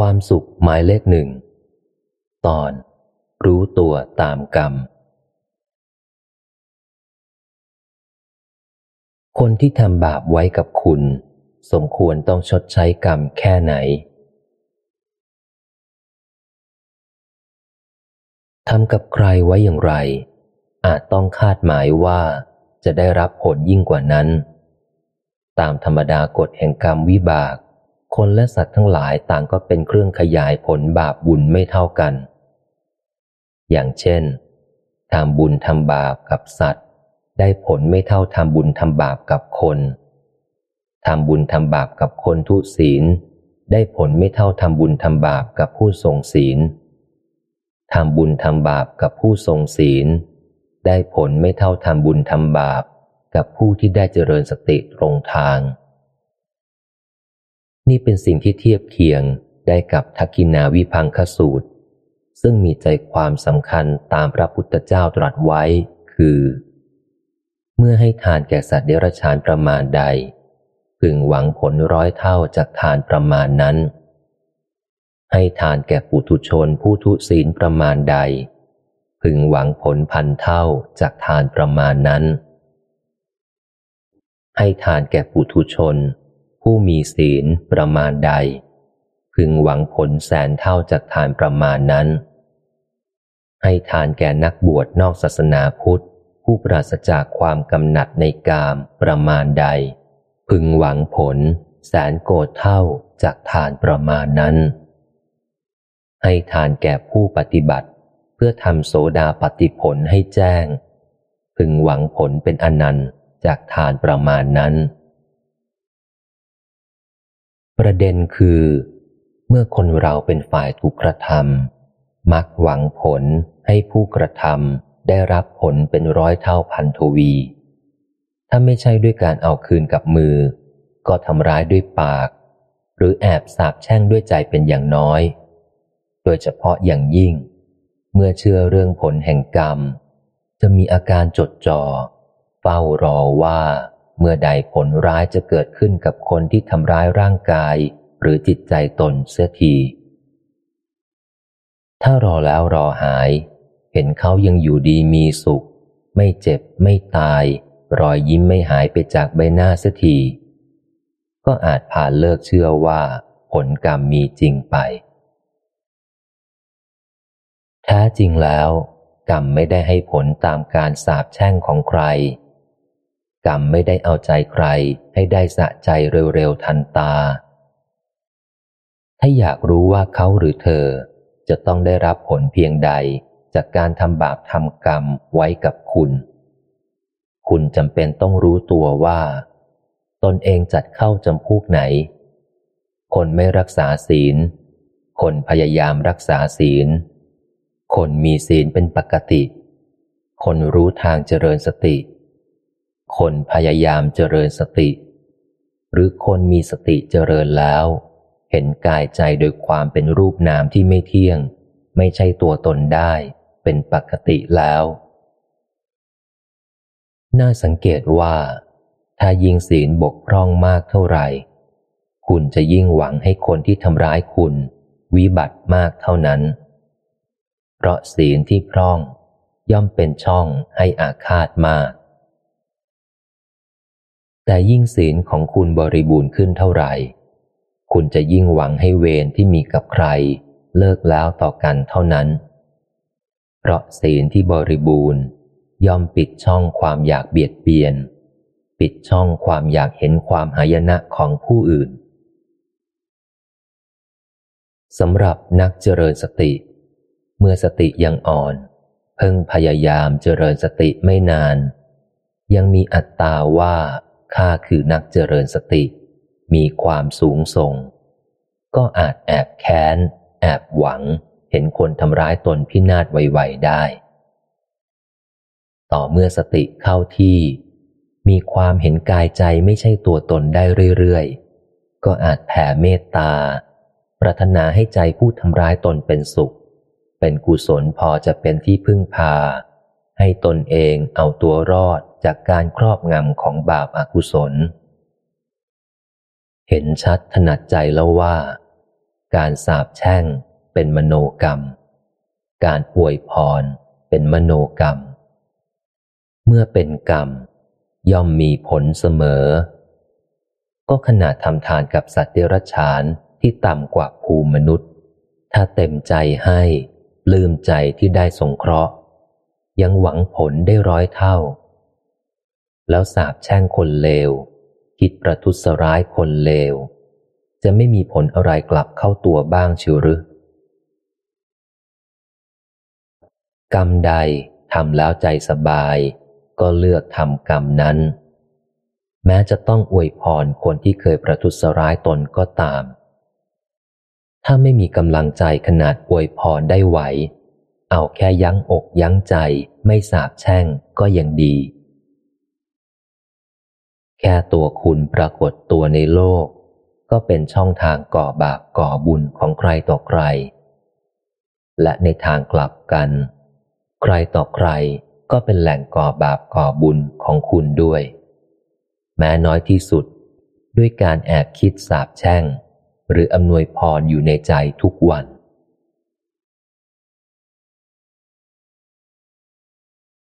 ความสุขหมายเลขหนึ่ง ตอน รู้ตัวตามกรรม คนที่ทำบาปไว้กับคุณ สมควรต้องชดใช้กรรมแค่ไหน ทำกับใครไว้อย่างไร อาจต้องคาดหมายว่าจะได้รับผลยิ่งกว่านั้น ตามธรรมดากฎแห่งกรรมวิบาก คนและสัตว์ทั้งหลายต่างก็เป็นเครื่องขยายผลบาปบุญไม่เท่ากัน อย่างเช่นทำบุญทำบาปกับสัตว์ ได้ผลไม่เท่าทำบุญทำบาปกับคนทำบุญทำบาปกับคนทุศีล ได้ผลไม่เท่าทำบุญทำบาปกับผู้ทรงศีลทำบุญทำบาปกับผู้ทรงศีล ได้ผลไม่เท่าทำบุญทำบาปกับผู้ที่ได้เจริญสติตรงทาง นี่เป็นสิ่งที่เทียบเคียงได้กับทักกินาวิพังคสูตร ซึ่งมีใจความสำคัญตามพระพุทธเจ้าตรัสไว้ คือ เมื่อให้ทานแก่สัตว์เดรัจฉานประมาณใด พึงหวังผลร้อยเท่าจากทานประมาณนั้น ให้ทานแก่ปุถุชนผู้ทุศีลประมาณใด พึงหวังผลพันเท่าจากทานประมาณนั้น ให้ทานแก่ปุถุชน ผู้มีศีลประมาณใด พึงหวังผลแสนเท่าจากทานประมาณนั้น ให้ทานแก่นักบวชนอกศาสนาพุทธ ผู้ปราศจากความกำหนัดในกามประมาณใด พึงหวังผลแสนโกดเท่าจากทานประมาณนั้น ให้ทานแก่ผู้ปฏิบัติ เพื่อทำโสดาปฏิผลให้แจ้ง พึงหวังผลเป็นอนันต์จากทานประมาณนั้น ประเด็นคือ เมื่อคนเราเป็นฝ่ายถูกกระทำมักหวังผลให้ผู้กระทำได้รับผลเป็นร้อยเท่าพันทวี ถ้าไม่ใช่ด้วยการเอาคืนกับมือ ก็ทำร้ายด้วยปาก หรือแอบสาบแช่งด้วยใจเป็นอย่างน้อย โดยเฉพาะอย่างยิ่ง เมื่อเชื่อเรื่องผลแห่งกรรม จะมีอาการจดจอ่อเฝ้ารอว่า เมื่อใดผลร้ายจะเกิดขึ้นกับคนที่ทำร้ายร่างกาย หรือจิตใจตนเสียที ถ้ารอแล้วรอหาย เห็นเขายังอยู่ดีมีสุข ไม่เจ็บไม่ตาย รอยยิ้มไม่หายไปจากใบหน้าเสียทีก็อาจผ่านเลิกเชื่อว่า ผลกรรมมีจริงไป แท้จริงแล้ว กรรมไม่ได้ให้ผลตามการสาบแช่งของใคร กรรมไม่ได้เอาใจใครให้ได้สะใจเร็วๆทันตา ถ้าอยากรู้ว่าเขาหรือเธอ จะต้องได้รับผลเพียงใดจากการทำบาปทำกรรมไว้กับคุณ คุณจำเป็นต้องรู้ตัวว่า ตนเองจัดเข้าจำพวกไหน คนไม่รักษาศีล คนพยายามรักษาศีล คนมีศีลเป็นปกติ คนรู้ทางเจริญสติ คนพยายามเจริญสติ หรือคนมีสติเจริญแล้ว เห็นกายใจโดยความเป็นรูปนามที่ไม่เที่ยง ไม่ใช่ตัวตนได้ เป็นปกติแล้ว น่าสังเกตว่า ถ้ายิ่งศีลบกพร่องมากเท่าไหร่ คุณจะยิ่งหวังให้คนที่ทำร้ายคุณ วิบัติมากเท่านั้น เพราะศีลที่พร่องย่อมเป็นช่องให้อาฆาตมาก แต่ยิ่งศีลของคุณบริบูรณ์ขึ้นเท่าไหร่ คุณจะยิ่งหวังให้เวรที่มีกับใคร เลิกแล้วต่อกันเท่านั้น เพราะศีลที่บริบูรณ์ย่อมปิดช่องความอยากเบียดเบียน ปิดช่องความอยากเห็นความหายนะของผู้อื่นสำหรับนักเจริญสติ เมื่อสติยังอ่อน เพิ่งพยายามเจริญสติไม่นาน ยังมีอัตตาว่า ข้าคือนักเจริญสติ มีความสูงส่ง ก็อาจแอบแค้น แอบหวัง เห็นคนทำร้ายตนพินาศไวๆได้ ต่อเมื่อสติเข้าที่ มีความเห็นกายใจไม่ใช่ตัวตนได้เรื่อยๆ ก็อาจแผ่เมตตา ปรารถนาให้ใจผู้ทำร้ายตนเป็นสุข เป็นกุศลพอจะเป็นที่พึ่งพา ให้ตนเองเอาตัวรอด จากการครอบงำของบาปอากุศล เห็นชัดถนัดใจแล้วว่า การสาบแช่งเป็นมโนกรรม การอวยพรเป็นมโนกรรม เมื่อเป็นกรรม ย่อมมีผลเสมอ ก็ขนาดทำทานกับสัตว์เดรัจฉานที่ต่ำกว่าภูมิมนุษย์ ถ้าเต็มใจให้ลืมใจที่ได้สงเคราะห์ ยังหวังผลได้ร้อยเท่า แล้วสาบแช่งคนเลว คิดประทุษร้ายคนเลว จะไม่มีผลอะไรกลับเข้าตัวบ้างชิวหรือกรรมใดทำแล้วใจสบาย ก็เลือกทำกรรมนั้น แม้จะต้องอวยพรคนที่เคยประทุษร้ายตนก็ตาม ถ้าไม่มีกำลังใจขนาดอวยพรได้ไหว เอาแค่ยั้งอกยั้งใจไม่สาบแช่งก็ยังดี แค่ตัวคุณปรากฏตัวในโลก ก็เป็นช่องทางก่อบาปก่อบุญของใครต่อใคร และในทางกลับกัน ใครต่อใครก็เป็นแหล่งก่อบาปก่อบุญของคุณด้วย แม้น้อยที่สุด ด้วยการแอบคิดสาบแช่ง หรืออำนวยพรอยู่ในใจทุกวัน